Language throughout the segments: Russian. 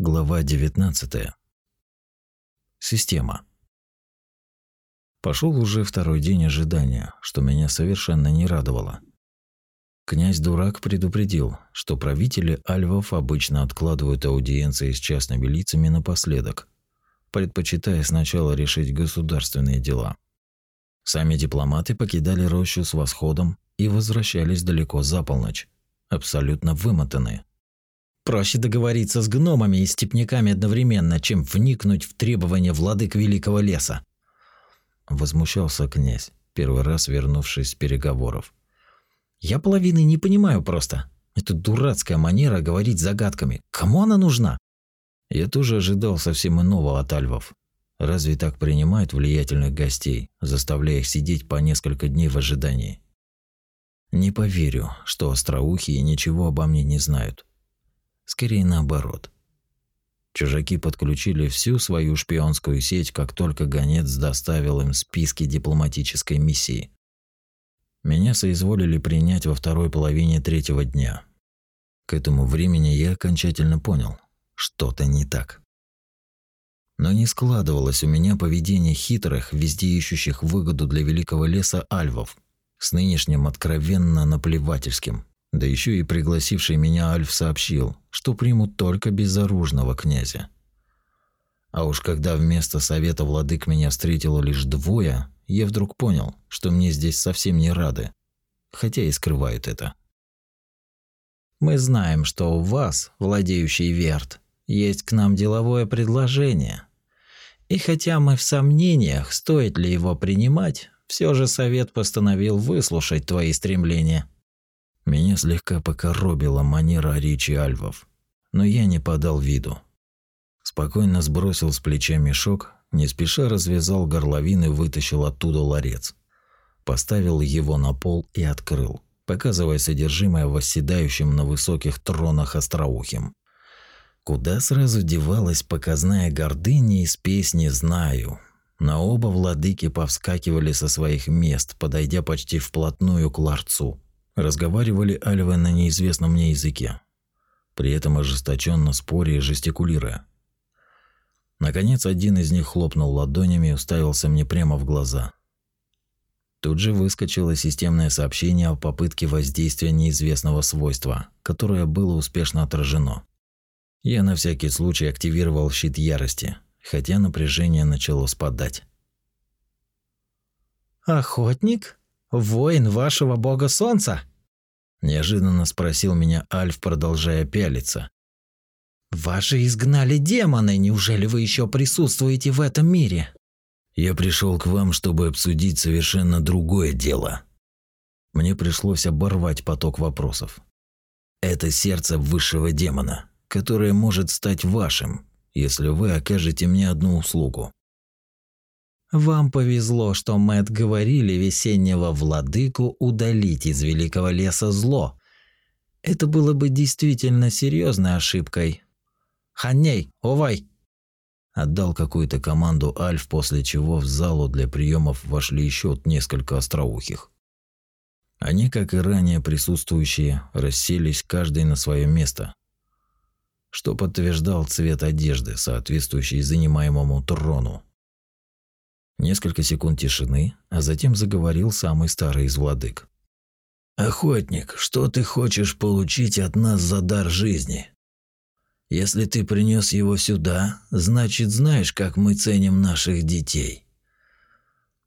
Глава 19. Система. Пошел уже второй день ожидания, что меня совершенно не радовало. Князь-дурак предупредил, что правители альвов обычно откладывают аудиенции с частными лицами напоследок, предпочитая сначала решить государственные дела. Сами дипломаты покидали рощу с восходом и возвращались далеко за полночь, абсолютно вымотанные. Проще договориться с гномами и степняками одновременно, чем вникнуть в требования владык Великого леса. Возмущался князь, первый раз вернувшись с переговоров. Я половины не понимаю просто. Это дурацкая манера говорить загадками. Кому она нужна? Я тоже ожидал совсем иного от альвов. Разве так принимают влиятельных гостей, заставляя их сидеть по несколько дней в ожидании? Не поверю, что остроухие ничего обо мне не знают. Скорее наоборот. Чужаки подключили всю свою шпионскую сеть, как только гонец доставил им списки дипломатической миссии. Меня соизволили принять во второй половине третьего дня. К этому времени я окончательно понял, что-то не так. Но не складывалось у меня поведение хитрых, везде ищущих выгоду для великого леса альвов, с нынешним откровенно наплевательским. Да еще и пригласивший меня Альф сообщил, что примут только безоружного князя. А уж когда вместо совета владык меня встретило лишь двое, я вдруг понял, что мне здесь совсем не рады, хотя и скрывают это. Мы знаем, что у вас, владеющий Верт, есть к нам деловое предложение. И хотя мы в сомнениях, стоит ли его принимать, все же совет постановил выслушать твои стремления. Меня слегка покоробила манера речи альвов, но я не подал виду. Спокойно сбросил с плеча мешок, не спеша развязал горловины и вытащил оттуда ларец. Поставил его на пол и открыл, показывая содержимое восседающим на высоких тронах остроухим. Куда сразу девалась показная гордыня из песни «Знаю». На оба владыки повскакивали со своих мест, подойдя почти вплотную к ларцу. Разговаривали альвы на неизвестном мне языке, при этом ожесточенно споря и жестикулируя. Наконец, один из них хлопнул ладонями и уставился мне прямо в глаза. Тут же выскочило системное сообщение о попытке воздействия неизвестного свойства, которое было успешно отражено. Я на всякий случай активировал щит ярости, хотя напряжение начало спадать. «Охотник? Воин вашего бога солнца?» Неожиданно спросил меня Альф, продолжая пялиться. «Ваши изгнали демоны, неужели вы еще присутствуете в этом мире?» «Я пришел к вам, чтобы обсудить совершенно другое дело». Мне пришлось оборвать поток вопросов. «Это сердце высшего демона, которое может стать вашим, если вы окажете мне одну услугу. Вам повезло, что Мэт говорили весеннего владыку удалить из великого леса зло. Это было бы действительно серьезной ошибкой. Ханней, овай! Отдал какую-то команду Альф, после чего в залу для приемов вошли еще несколько остроухих. Они, как и ранее присутствующие, расселись каждый на свое место, что подтверждал цвет одежды, соответствующий занимаемому трону. Несколько секунд тишины, а затем заговорил самый старый из владык. «Охотник, что ты хочешь получить от нас за дар жизни? Если ты принес его сюда, значит знаешь, как мы ценим наших детей.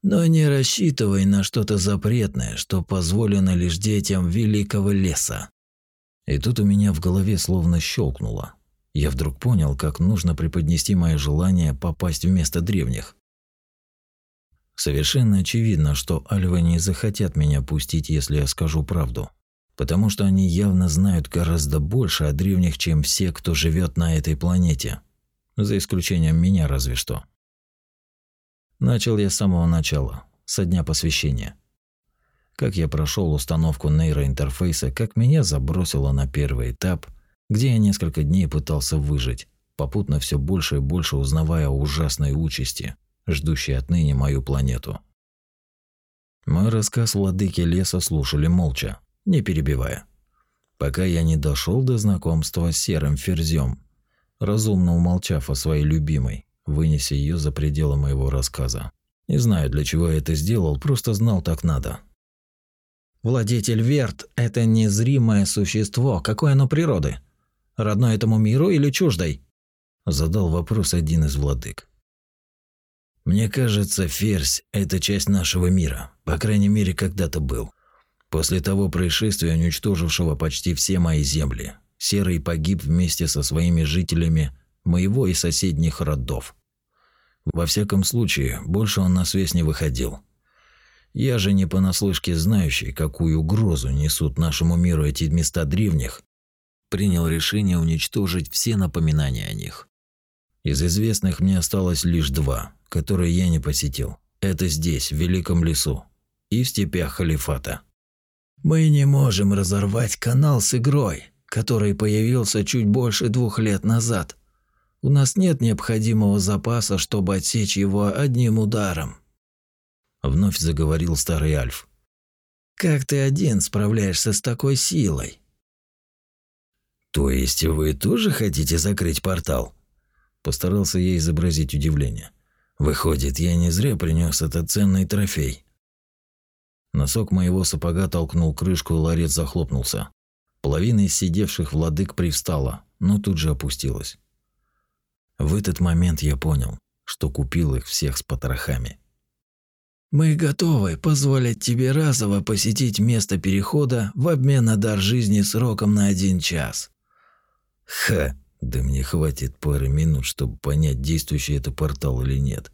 Но не рассчитывай на что-то запретное, что позволено лишь детям великого леса». И тут у меня в голове словно щелкнуло. Я вдруг понял, как нужно преподнести мое желание попасть в место древних. Совершенно очевидно, что альвы не захотят меня пустить, если я скажу правду. Потому что они явно знают гораздо больше о древних, чем все, кто живет на этой планете. За исключением меня разве что. Начал я с самого начала, со дня посвящения. Как я прошел установку нейроинтерфейса, как меня забросило на первый этап, где я несколько дней пытался выжить, попутно все больше и больше узнавая о ужасной участи – ждущий отныне мою планету. Мой рассказ владыки леса слушали молча, не перебивая. Пока я не дошел до знакомства с серым ферзем, разумно умолчав о своей любимой, вынеся ее за пределы моего рассказа. Не знаю, для чего я это сделал, просто знал так надо. Владетель Верт – это незримое существо. Какое оно природы? Родное этому миру или чуждой? Задал вопрос один из владык. Мне кажется, Ферзь – это часть нашего мира. По крайней мере, когда-то был. После того происшествия, уничтожившего почти все мои земли, Серый погиб вместе со своими жителями моего и соседних родов. Во всяком случае, больше он на связь не выходил. Я же не понаслышке знающий, какую угрозу несут нашему миру эти места древних, принял решение уничтожить все напоминания о них. Из известных мне осталось лишь два, которые я не посетил. Это здесь, в Великом лесу, и в степях Халифата. Мы не можем разорвать канал с игрой, который появился чуть больше двух лет назад. У нас нет необходимого запаса, чтобы отсечь его одним ударом. Вновь заговорил старый Альф. Как ты один справляешься с такой силой? То есть вы тоже хотите закрыть портал? Постарался я изобразить удивление. Выходит, я не зря принес этот ценный трофей. Носок моего сапога толкнул крышку, и ларец захлопнулся. Половина из сидевших владык привстала, но тут же опустилась. В этот момент я понял, что купил их всех с потрохами. «Мы готовы позволить тебе разово посетить место перехода в обмен на дар жизни сроком на один час». «Ха! Да мне хватит пары минут, чтобы понять, действующий это портал или нет».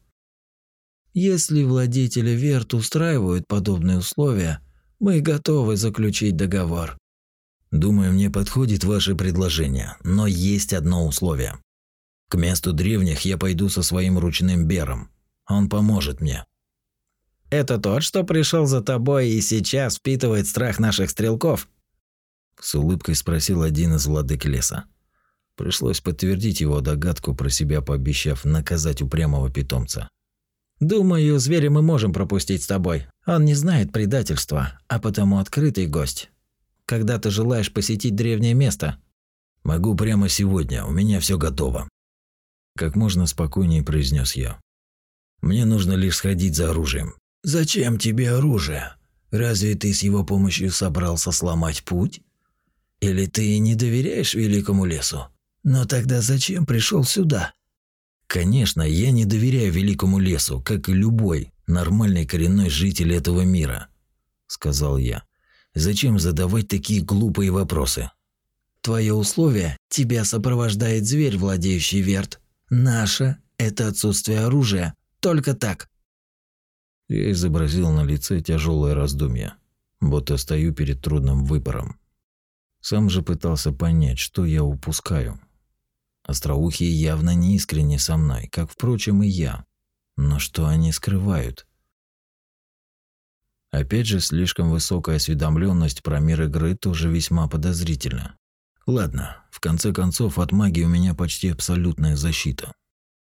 «Если владетели Верт устраивают подобные условия, мы готовы заключить договор». «Думаю, мне подходит ваше предложение, но есть одно условие. К месту древних я пойду со своим ручным бером. Он поможет мне. Это тот, что пришел за тобой и сейчас впитывает страх наших стрелков? С улыбкой спросил один из владык леса. Пришлось подтвердить его догадку про себя, пообещав наказать упрямого питомца. «Думаю, зверя мы можем пропустить с тобой. Он не знает предательства, а потому открытый гость. Когда ты желаешь посетить древнее место?» «Могу прямо сегодня, у меня все готово», как можно спокойнее произнес я. Мне нужно лишь сходить за оружием. Зачем тебе оружие? Разве ты с его помощью собрался сломать путь? Или ты не доверяешь великому лесу? Но тогда зачем пришел сюда? Конечно, я не доверяю великому лесу, как и любой нормальный коренной житель этого мира, сказал я. Зачем задавать такие глупые вопросы? Твое условие тебя сопровождает зверь, владеющий верт. Наше – это отсутствие оружия. Только так. Я изобразил на лице тяжелое раздумье, будто стою перед трудным выбором. Сам же пытался понять, что я упускаю. Остроухие явно не искренне со мной, как, впрочем, и я. Но что они скрывают? Опять же, слишком высокая осведомленность про мир игры тоже весьма подозрительна. Ладно, в конце концов, от магии у меня почти абсолютная защита.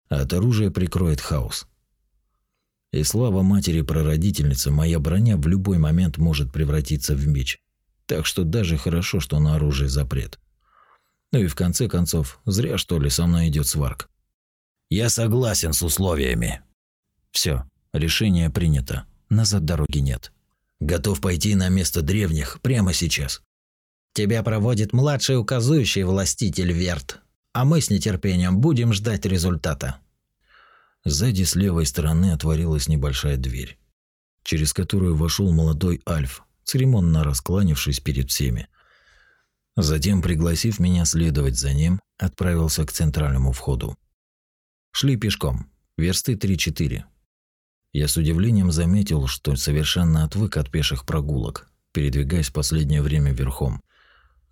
А от оружия прикроет хаос. И слава матери-прародительницы, моя броня в любой момент может превратиться в меч. Так что даже хорошо, что на оружие запрет. Ну и в конце концов, зря что ли со мной идет сварк. Я согласен с условиями. Все, решение принято. Назад дороги нет. Готов пойти на место древних прямо сейчас. Тебя проводит младший указующий властитель Верт, а мы с нетерпением будем ждать результата. Сзади с левой стороны отворилась небольшая дверь, через которую вошел молодой Альф, церемонно раскланившись перед всеми. Затем, пригласив меня следовать за ним, отправился к центральному входу. Шли пешком, версты 3-4. Я с удивлением заметил, что совершенно отвык от пеших прогулок, передвигаясь в последнее время верхом –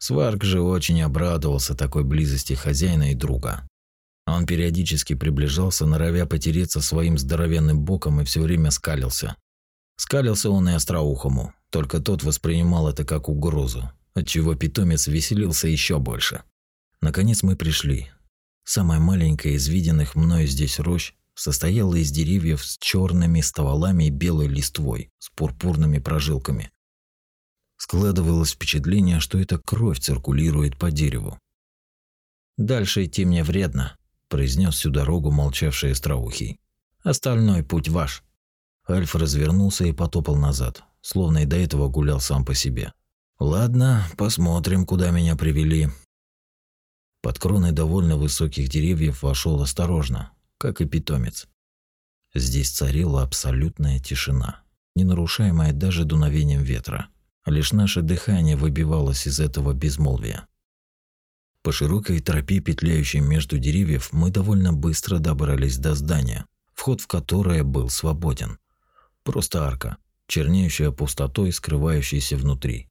Сварк же очень обрадовался такой близости хозяина и друга. Он периодически приближался, норовя потереться своим здоровенным боком и все время скалился. Скалился он и остроухому, только тот воспринимал это как угрозу, отчего питомец веселился еще больше. Наконец мы пришли. Самая маленькая из виденных мною здесь рощ состояла из деревьев с черными стволами и белой листвой с пурпурными прожилками. Складывалось впечатление, что эта кровь циркулирует по дереву. Дальше идти мне вредно, произнес всю дорогу молчавший остроухий. Остальной путь ваш. Альф развернулся и потопал назад, словно и до этого гулял сам по себе. Ладно, посмотрим, куда меня привели. Под кроной довольно высоких деревьев вошел осторожно, как и питомец. Здесь царила абсолютная тишина, не нарушаемая даже дуновением ветра. Лишь наше дыхание выбивалось из этого безмолвия. По широкой тропе, петляющей между деревьев, мы довольно быстро добрались до здания, вход в которое был свободен. Просто арка, чернеющая пустотой, скрывающаяся внутри.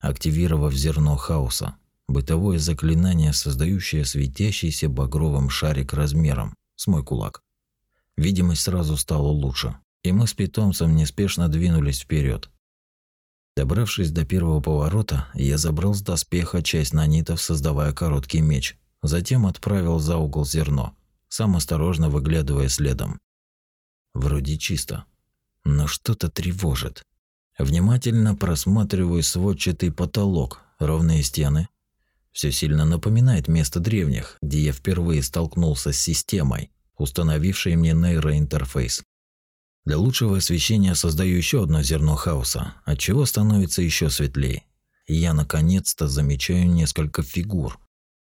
Активировав зерно хаоса, бытовое заклинание, создающее светящийся багровым шарик размером с мой кулак. Видимость сразу стала лучше, и мы с питомцем неспешно двинулись вперед, Добравшись до первого поворота, я забрал с доспеха часть нанитов, создавая короткий меч. Затем отправил за угол зерно, сам осторожно выглядывая следом. Вроде чисто, но что-то тревожит. Внимательно просматриваю сводчатый потолок, ровные стены. Все сильно напоминает место древних, где я впервые столкнулся с системой, установившей мне нейроинтерфейс. Для лучшего освещения создаю еще одно зерно хаоса, от чего становится еще светлее. Я наконец-то замечаю несколько фигур,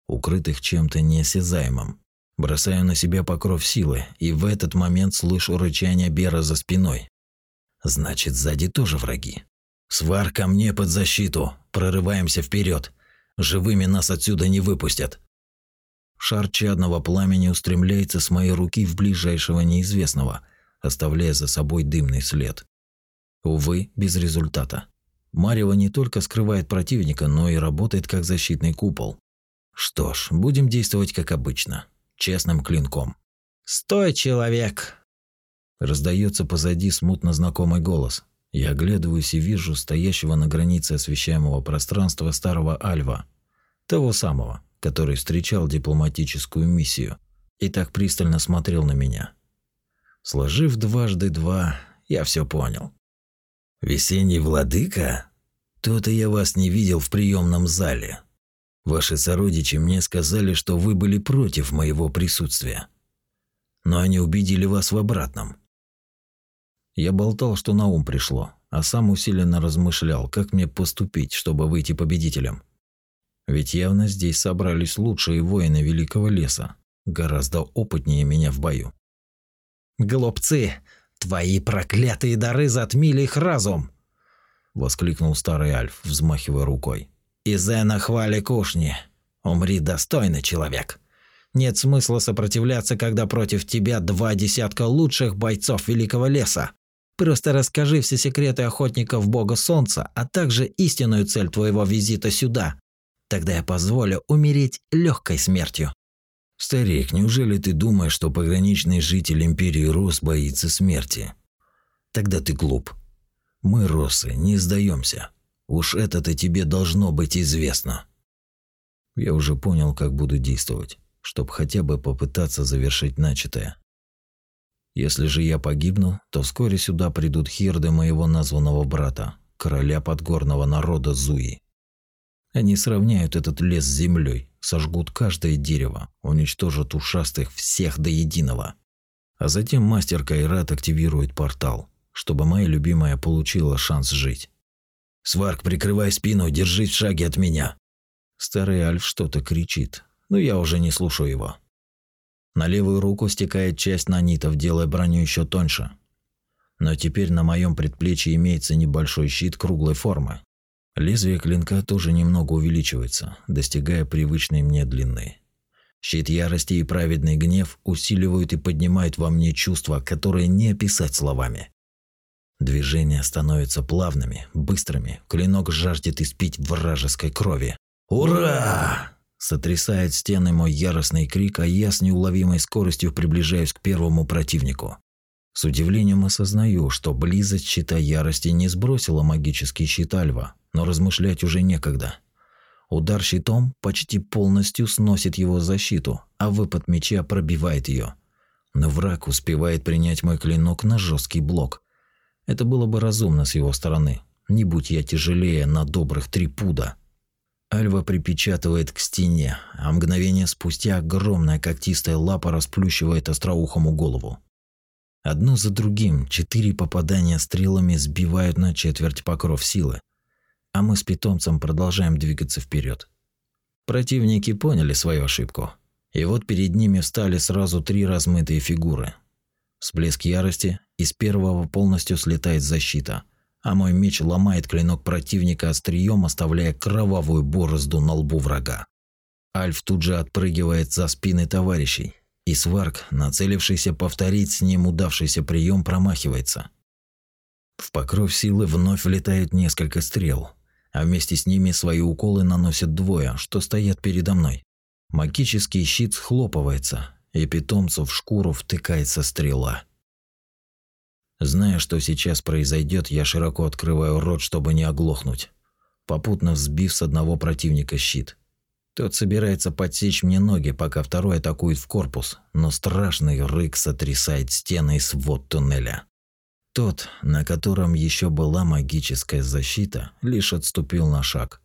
укрытых чем-то неосязаемым. Бросаю на себя покров силы, и в этот момент слышу рычание Бера за спиной. Значит, сзади тоже враги. Свар ко мне под защиту. Прорываемся вперед. Живыми нас отсюда не выпустят. Шар чадного пламени устремляется с моей руки в ближайшего неизвестного – оставляя за собой дымный след. Увы, без результата. Марева не только скрывает противника, но и работает как защитный купол. Что ж, будем действовать как обычно, честным клинком. «Стой, человек!» Раздается позади смутно знакомый голос. Я оглядываюсь и вижу стоящего на границе освещаемого пространства старого Альва, того самого, который встречал дипломатическую миссию и так пристально смотрел на меня. Сложив дважды два, я все понял. «Весенний владыка? То-то я вас не видел в приемном зале. Ваши сородичи мне сказали, что вы были против моего присутствия. Но они убедили вас в обратном». Я болтал, что на ум пришло, а сам усиленно размышлял, как мне поступить, чтобы выйти победителем. Ведь явно здесь собрались лучшие воины Великого леса, гораздо опытнее меня в бою. «Глупцы! Твои проклятые дары затмили их разум!» Воскликнул старый Альф, взмахивая рукой. «Изена хвали кушни! Умри достойный человек! Нет смысла сопротивляться, когда против тебя два десятка лучших бойцов Великого Леса. Просто расскажи все секреты охотников Бога Солнца, а также истинную цель твоего визита сюда. Тогда я позволю умереть легкой смертью». «Старик, неужели ты думаешь, что пограничный житель Империи Рос боится смерти? Тогда ты глуп. Мы, Росы, не сдаемся. Уж это-то тебе должно быть известно». Я уже понял, как буду действовать, чтобы хотя бы попытаться завершить начатое. Если же я погибну, то вскоре сюда придут хирды моего названного брата, короля подгорного народа Зуи. Они сравняют этот лес с землей, сожгут каждое дерево, уничтожат ушастых всех до единого. А затем мастер Кайрат активирует портал, чтобы моя любимая получила шанс жить. «Сварк, прикрывай спину, держись в шаге от меня!» Старый Альф что-то кричит, но я уже не слушаю его. На левую руку стекает часть нанитов, делая броню еще тоньше. Но теперь на моем предплечье имеется небольшой щит круглой формы, Лезвие клинка тоже немного увеличивается, достигая привычной мне длины. Щит ярости и праведный гнев усиливают и поднимают во мне чувства, которые не описать словами. Движения становятся плавными, быстрыми, клинок жаждет испить вражеской крови. «Ура!» Сотрясает стены мой яростный крик, а я с неуловимой скоростью приближаюсь к первому противнику. С удивлением осознаю, что близость щита ярости не сбросила магический щит Альва, но размышлять уже некогда. Удар щитом почти полностью сносит его защиту, а выпад меча пробивает ее. Но враг успевает принять мой клинок на жесткий блок. Это было бы разумно с его стороны, не будь я тяжелее на добрых три пуда. Альва припечатывает к стене, а мгновение спустя огромная когтистая лапа расплющивает остроухому голову. Одно за другим четыре попадания стрелами сбивают на четверть покров силы, а мы с питомцем продолжаем двигаться вперед. Противники поняли свою ошибку, и вот перед ними встали сразу три размытые фигуры. Всплеск ярости, из первого полностью слетает защита, а мой меч ломает клинок противника острием, оставляя кровавую борозду на лбу врага. Альф тут же отпрыгивает за спины товарищей, и Сварк, нацелившийся повторить с ним удавшийся прием, промахивается. В покров силы вновь влетают несколько стрел, а вместе с ними свои уколы наносят двое, что стоят передо мной. Магический щит схлопывается, и питомцу в шкуру втыкается стрела. Зная, что сейчас произойдет, я широко открываю рот, чтобы не оглохнуть, попутно взбив с одного противника щит – тот собирается подсечь мне ноги, пока второй атакует в корпус, но страшный рык сотрясает стены и свод туннеля. Тот, на котором еще была магическая защита, лишь отступил на шаг,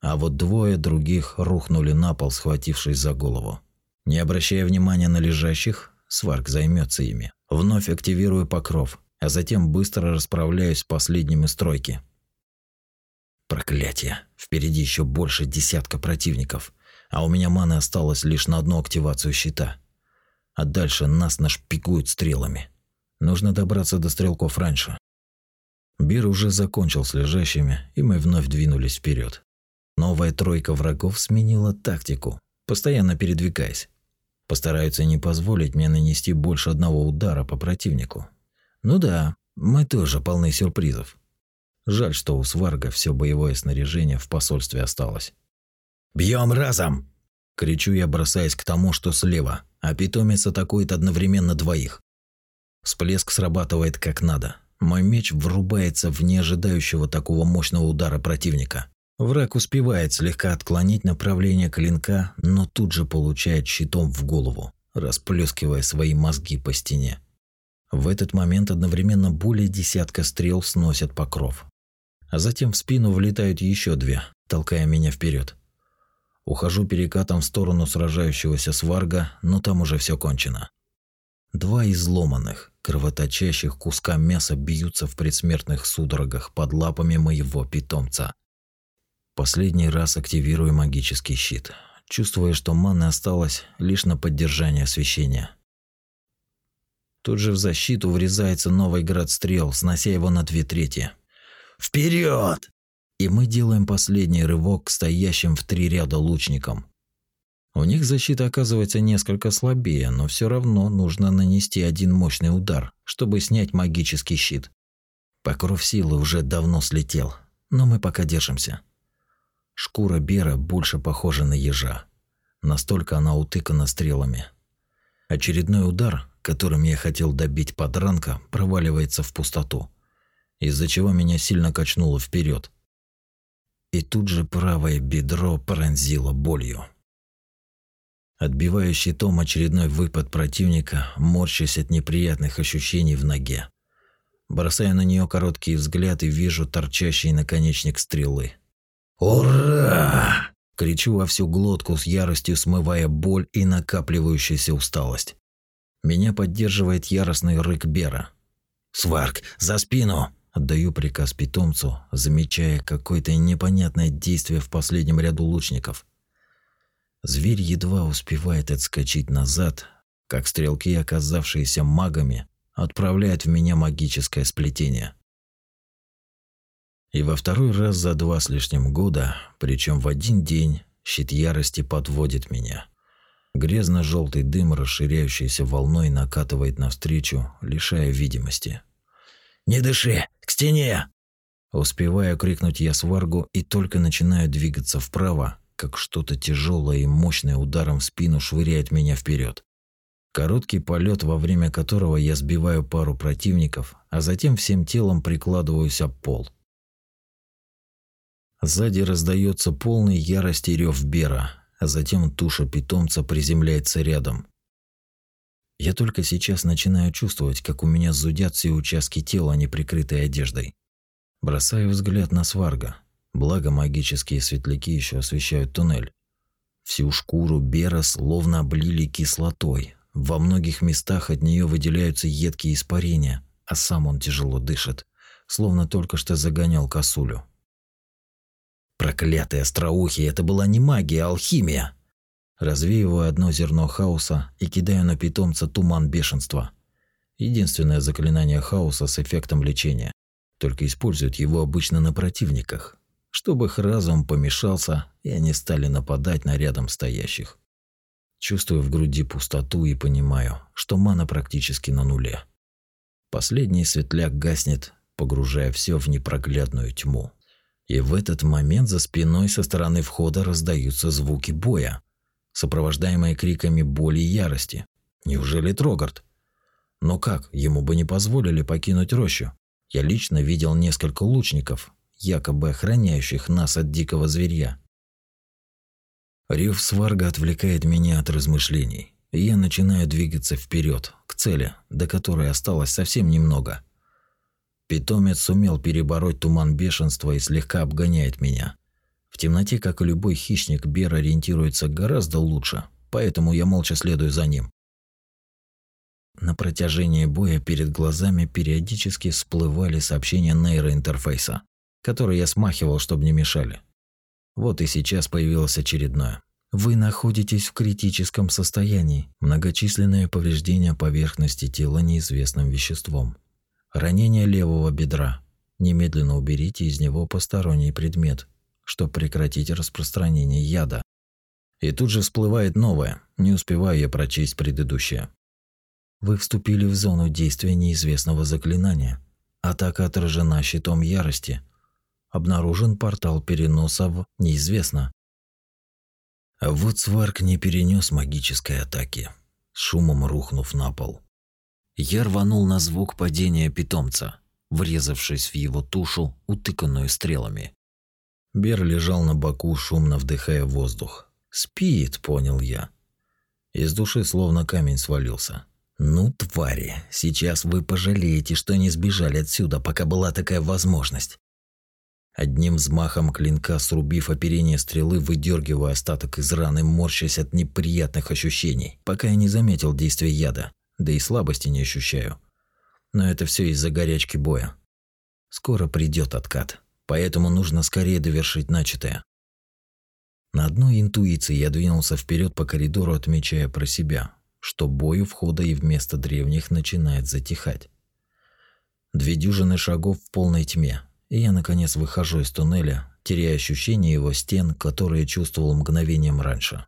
а вот двое других рухнули на пол, схватившись за голову. Не обращая внимания на лежащих, Сварк займется ими. Вновь активирую покров, а затем быстро расправляюсь с последними стройки. Проклятие. Впереди еще больше десятка противников, а у меня маны осталось лишь на одну активацию щита. А дальше нас нашпикуют стрелами. Нужно добраться до стрелков раньше. Бир уже закончил с лежащими, и мы вновь двинулись вперед. Новая тройка врагов сменила тактику, постоянно передвигаясь. Постараются не позволить мне нанести больше одного удара по противнику. Ну да, мы тоже полны сюрпризов. Жаль, что у Сварга все боевое снаряжение в посольстве осталось. «Бьем разом!» – кричу я, бросаясь к тому, что слева, а питомец атакует одновременно двоих. Всплеск срабатывает как надо. Мой меч врубается в неожидающего такого мощного удара противника. Враг успевает слегка отклонить направление клинка, но тут же получает щитом в голову, расплескивая свои мозги по стене. В этот момент одновременно более десятка стрел сносят покров а затем в спину влетают еще две, толкая меня вперед. Ухожу перекатом в сторону сражающегося сварга, но там уже все кончено. Два изломанных, кровоточащих куска мяса бьются в предсмертных судорогах под лапами моего питомца. Последний раз активирую магический щит, чувствуя, что маны осталось лишь на поддержание освещения. Тут же в защиту врезается новый град стрел, снося его на две трети. Вперед! И мы делаем последний рывок к стоящим в три ряда лучникам. У них защита оказывается несколько слабее, но все равно нужно нанести один мощный удар, чтобы снять магический щит. Покров силы уже давно слетел, но мы пока держимся. Шкура Бера больше похожа на ежа. Настолько она утыкана стрелами. Очередной удар, которым я хотел добить подранка, проваливается в пустоту из-за чего меня сильно качнуло вперед. И тут же правое бедро пронзило болью. Отбиваю щитом очередной выпад противника, морщась от неприятных ощущений в ноге. Бросаю на нее короткий взгляд и вижу торчащий наконечник стрелы. «Ура!» – кричу во всю глотку с яростью, смывая боль и накапливающуюся усталость. Меня поддерживает яростный рык Бера. «Сварк, за спину!» Отдаю приказ питомцу, замечая какое-то непонятное действие в последнем ряду лучников. Зверь едва успевает отскочить назад, как стрелки, оказавшиеся магами, отправляют в меня магическое сплетение. И во второй раз за два с лишним года, причем в один день, щит ярости подводит меня. Грязно-желтый дым, расширяющийся волной, накатывает навстречу, лишая видимости. «Не дыши! К стене!» Успеваю крикнуть я сваргу и только начинаю двигаться вправо, как что-то тяжелое и мощное ударом в спину швыряет меня вперед. Короткий полет, во время которого я сбиваю пару противников, а затем всем телом прикладываюсь об пол. Сзади раздается полный ярости рев Бера, а затем туша питомца приземляется рядом. Я только сейчас начинаю чувствовать, как у меня зудят все участки тела, не прикрытые одеждой. Бросаю взгляд на сварга. Благо магические светляки еще освещают туннель. Всю шкуру Бера словно облили кислотой. Во многих местах от нее выделяются едкие испарения, а сам он тяжело дышит, словно только что загонял косулю. Проклятые остроухи, это была не магия, а алхимия. Развеиваю одно зерно хаоса и кидаю на питомца туман бешенства. Единственное заклинание хаоса с эффектом лечения. Только используют его обычно на противниках, чтобы их разум помешался, и они стали нападать на рядом стоящих. Чувствую в груди пустоту и понимаю, что мана практически на нуле. Последний светляк гаснет, погружая все в непроглядную тьму. И в этот момент за спиной со стороны входа раздаются звуки боя, сопровождаемые криками боли и ярости. Неужели Трогард? Но как, ему бы не позволили покинуть рощу? Я лично видел несколько лучников, якобы охраняющих нас от дикого зверья. Рев сварга отвлекает меня от размышлений, и я начинаю двигаться вперед к цели, до которой осталось совсем немного. Питомец сумел перебороть туман бешенства и слегка обгоняет меня. В темноте, как и любой хищник, Бер ориентируется гораздо лучше, поэтому я молча следую за ним. На протяжении боя перед глазами периодически всплывали сообщения нейроинтерфейса, которые я смахивал, чтобы не мешали. Вот и сейчас появилось очередное. Вы находитесь в критическом состоянии. Многочисленные повреждения поверхности тела неизвестным веществом. Ранение левого бедра. Немедленно уберите из него посторонний предмет, чтобы прекратить распространение яда. И тут же всплывает новое, не успеваю я прочесть предыдущее. Вы вступили в зону действия неизвестного заклинания. Атака отражена щитом ярости. Обнаружен портал переноса в неизвестно. А вот Сварк не перенес магической атаки, шумом рухнув на пол. Я рванул на звук падения питомца, врезавшись в его тушу, утыканную стрелами. Бер лежал на боку, шумно вдыхая воздух. «Спит», — понял я. Из души словно камень свалился. «Ну, твари, сейчас вы пожалеете, что не сбежали отсюда, пока была такая возможность». Одним взмахом клинка, срубив оперение стрелы, выдергиваю остаток из раны, морщась от неприятных ощущений, пока я не заметил действия яда, да и слабости не ощущаю. Но это все из-за горячки боя. Скоро придет откат, поэтому нужно скорее довершить начатое. На одной интуиции я двинулся вперед по коридору, отмечая про себя, что бой у входа и вместо древних начинает затихать. Две дюжины шагов в полной тьме, и я наконец выхожу из туннеля, теряя ощущение его стен, которые чувствовал мгновением раньше.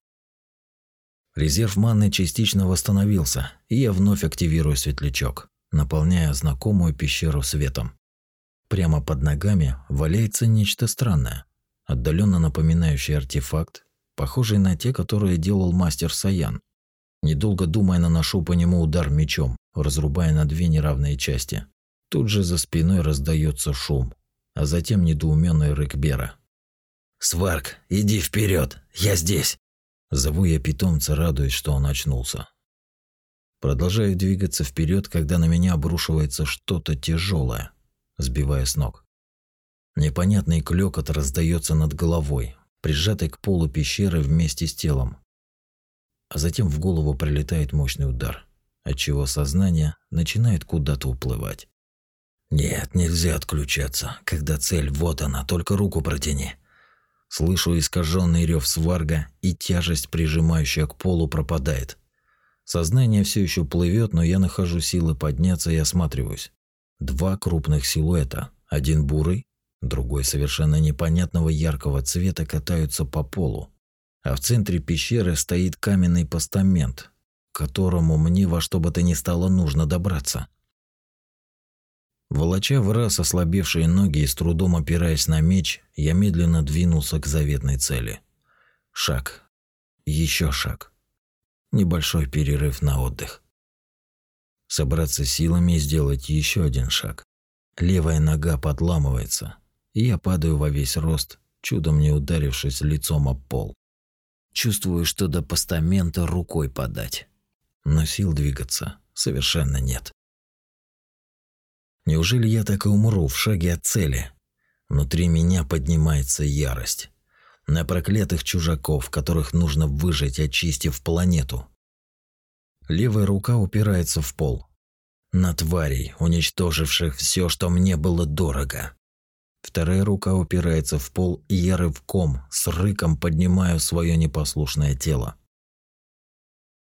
Резерв маны частично восстановился, и я вновь активирую светлячок, наполняя знакомую пещеру светом. Прямо под ногами валяется нечто странное, отдаленно напоминающий артефакт, похожий на те, которые делал мастер Саян – Недолго думая, наношу по нему удар мечом, разрубая на две неравные части. Тут же за спиной раздается шум, а затем недоуменный рык Бера. «Сварк, иди вперед, я здесь!» Зову я питомца, радуясь, что он очнулся. Продолжаю двигаться вперед, когда на меня обрушивается что-то тяжелое, сбивая с ног. Непонятный клёкот раздается над головой, прижатый к полу пещеры вместе с телом а затем в голову прилетает мощный удар, отчего сознание начинает куда-то уплывать. Нет, нельзя отключаться, когда цель вот она, только руку протяни. Слышу искаженный рев сварга, и тяжесть, прижимающая к полу, пропадает. Сознание все еще плывет, но я нахожу силы подняться и осматриваюсь. Два крупных силуэта, один бурый, другой совершенно непонятного яркого цвета катаются по полу, а в центре пещеры стоит каменный постамент, к которому мне во что бы то ни стало нужно добраться. Волоча в раз ослабевшие ноги и с трудом опираясь на меч, я медленно двинулся к заветной цели. Шаг. Еще шаг. Небольшой перерыв на отдых. Собраться силами и сделать еще один шаг. Левая нога подламывается, и я падаю во весь рост, чудом не ударившись лицом об пол. Чувствую, что до постамента рукой подать. Но сил двигаться совершенно нет. Неужели я так и умру в шаге от цели? Внутри меня поднимается ярость. На проклятых чужаков, которых нужно выжить, очистив планету. Левая рука упирается в пол. На тварей, уничтоживших все, что мне было дорого. Вторая рука упирается в пол, и я рывком, с рыком поднимаю свое непослушное тело.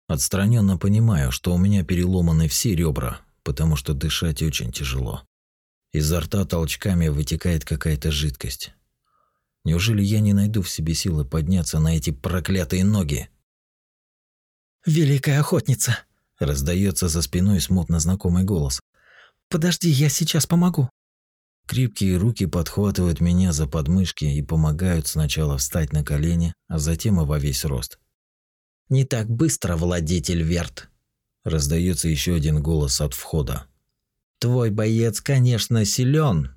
Отстраненно понимаю, что у меня переломаны все ребра, потому что дышать очень тяжело. Изо рта толчками вытекает какая-то жидкость. Неужели я не найду в себе силы подняться на эти проклятые ноги? «Великая охотница!» – раздается за спиной смутно знакомый голос. «Подожди, я сейчас помогу». Крепкие руки подхватывают меня за подмышки и помогают сначала встать на колени, а затем и во весь рост. «Не так быстро, владетель Верт!» Раздается еще один голос от входа. «Твой боец, конечно, силен,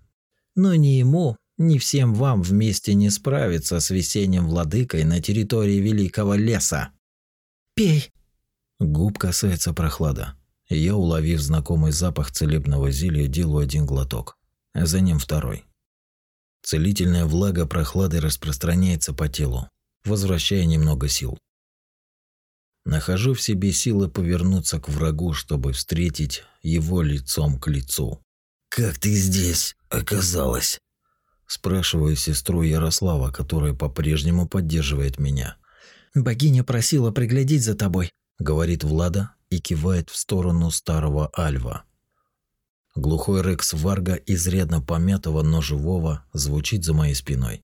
но ни ему, ни всем вам вместе не справиться с весенним владыкой на территории Великого Леса. Пей!» Губ касается прохлада. Я, уловив знакомый запах целебного зелья, делаю один глоток а за ним второй. Целительная влага прохлады распространяется по телу, возвращая немного сил. Нахожу в себе силы повернуться к врагу, чтобы встретить его лицом к лицу. «Как ты здесь оказалась?» Спрашиваю сестру Ярослава, которая по-прежнему поддерживает меня. «Богиня просила приглядеть за тобой», — говорит Влада и кивает в сторону старого Альва. Глухой рык сварга, изрядно помятого, но живого, звучит за моей спиной.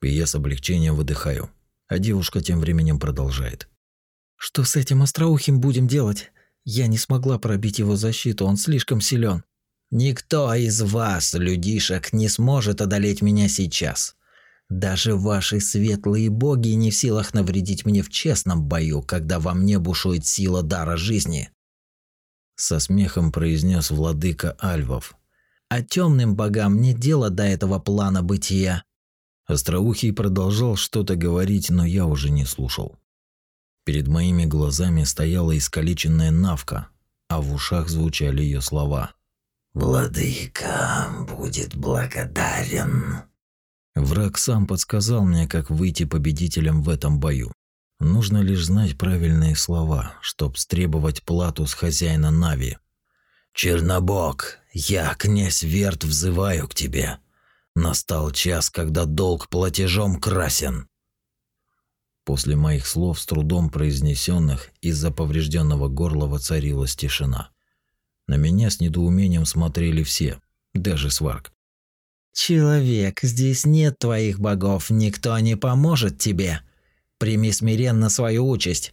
И я с облегчением выдыхаю, а девушка тем временем продолжает. «Что с этим остроухим будем делать? Я не смогла пробить его защиту, он слишком силен. Никто из вас, людишек, не сможет одолеть меня сейчас. Даже ваши светлые боги не в силах навредить мне в честном бою, когда во мне бушует сила дара жизни со смехом произнес владыка Альвов. А темным богам нет дела до этого плана бытия. Остроухий продолжал что-то говорить, но я уже не слушал. Перед моими глазами стояла искалеченная Навка, а в ушах звучали ее слова. «Владыка будет благодарен». Враг сам подсказал мне, как выйти победителем в этом бою. Нужно лишь знать правильные слова, чтоб стребовать плату с хозяина Нави. «Чернобог, я, князь Верт, взываю к тебе. Настал час, когда долг платежом красен». После моих слов, с трудом произнесенных, из-за поврежденного горла воцарилась тишина. На меня с недоумением смотрели все, даже Сварк. «Человек, здесь нет твоих богов, никто не поможет тебе», Прими смиренно свою участь.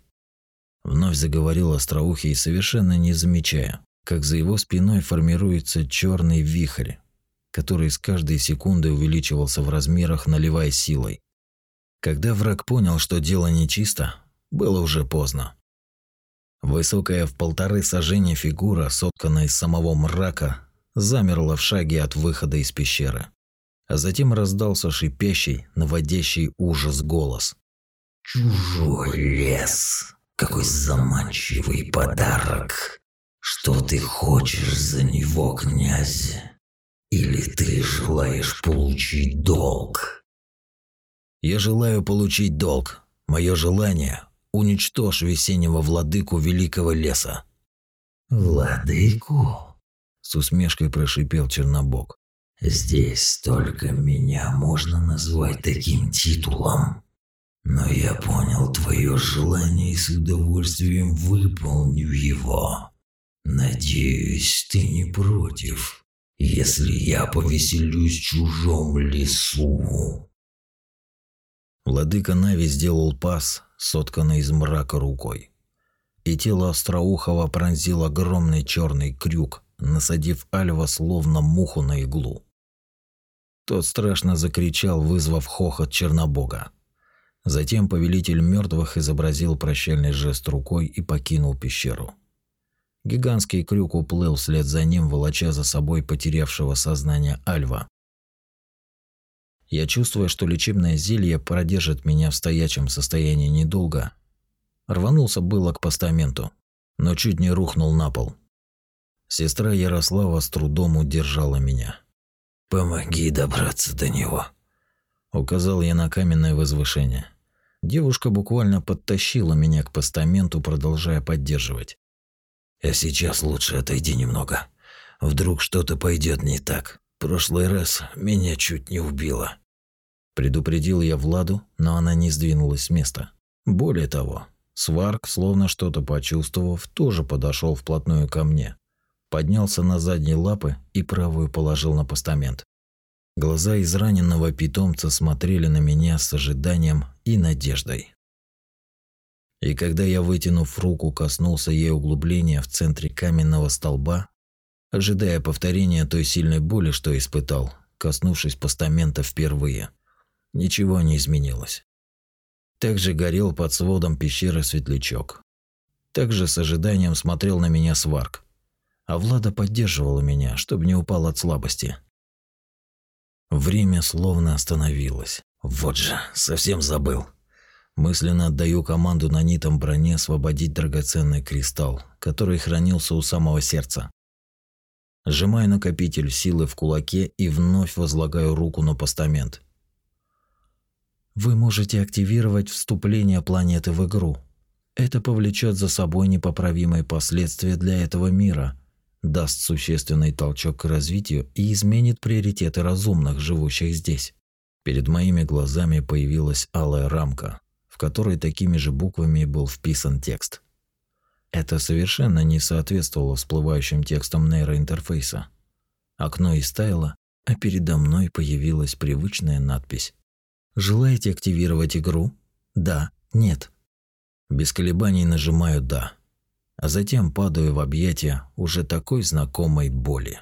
Вновь заговорил остроухий, совершенно не замечая, как за его спиной формируется черный вихрь, который с каждой секундой увеличивался в размерах, наливая силой. Когда враг понял, что дело нечисто, было уже поздно. Высокая в полторы сажения фигура, сотканная из самого мрака, замерла в шаге от выхода из пещеры. А затем раздался шипящий, наводящий ужас голос. Чужой лес. Какой заманчивый подарок. Что ты хочешь за него, князь? Или ты желаешь получить долг? Я желаю получить долг. Мое желание – уничтожь весеннего владыку великого леса. Владыку? С усмешкой прошипел Чернобог. Здесь только меня можно назвать таким титулом. Но я понял твое желание и с удовольствием выполню его. Надеюсь, ты не против, если я повеселюсь в чужом лесу. Владыка Нави сделал пас, сотканный из мрака рукой. И тело Остроухова пронзил огромный черный крюк, насадив Альва словно муху на иглу. Тот страшно закричал, вызвав хохот Чернобога. Затем повелитель мертвых изобразил прощальный жест рукой и покинул пещеру. Гигантский крюк уплыл вслед за ним, волоча за собой потерявшего сознание Альва. Я чувствуя, что лечебное зелье продержит меня в стоячем состоянии недолго, рванулся было к постаменту, но чуть не рухнул на пол. Сестра Ярослава с трудом удержала меня. Помоги добраться до него. Указал я на каменное возвышение. Девушка буквально подтащила меня к постаменту, продолжая поддерживать. А сейчас лучше отойди немного. Вдруг что-то пойдет не так. Прошлый раз меня чуть не убило. Предупредил я Владу, но она не сдвинулась с места. Более того, Сварк, словно что-то почувствовав, тоже подошел вплотную ко мне, поднялся на задние лапы и правую положил на постамент. Глаза израненного питомца смотрели на меня с ожиданием и надеждой. И когда я, вытянув руку, коснулся ей углубления в центре каменного столба, ожидая повторения той сильной боли, что испытал, коснувшись постамента впервые, ничего не изменилось. Также горел под сводом пещеры светлячок. Также с ожиданием смотрел на меня сварк, а Влада поддерживала меня, чтобы не упал от слабости. Время словно остановилось. Вот же, совсем забыл. Мысленно отдаю команду на нитом броне освободить драгоценный кристалл, который хранился у самого сердца. Сжимаю накопитель силы в кулаке и вновь возлагаю руку на постамент. Вы можете активировать вступление планеты в игру. Это повлечет за собой непоправимые последствия для этого мира, даст существенный толчок к развитию и изменит приоритеты разумных, живущих здесь. Перед моими глазами появилась алая рамка, в которой такими же буквами был вписан текст. Это совершенно не соответствовало всплывающим текстам нейроинтерфейса. Окно истаяло, а передо мной появилась привычная надпись. «Желаете активировать игру? Да, нет». Без колебаний нажимаю «да» а затем падаю в объятия уже такой знакомой боли.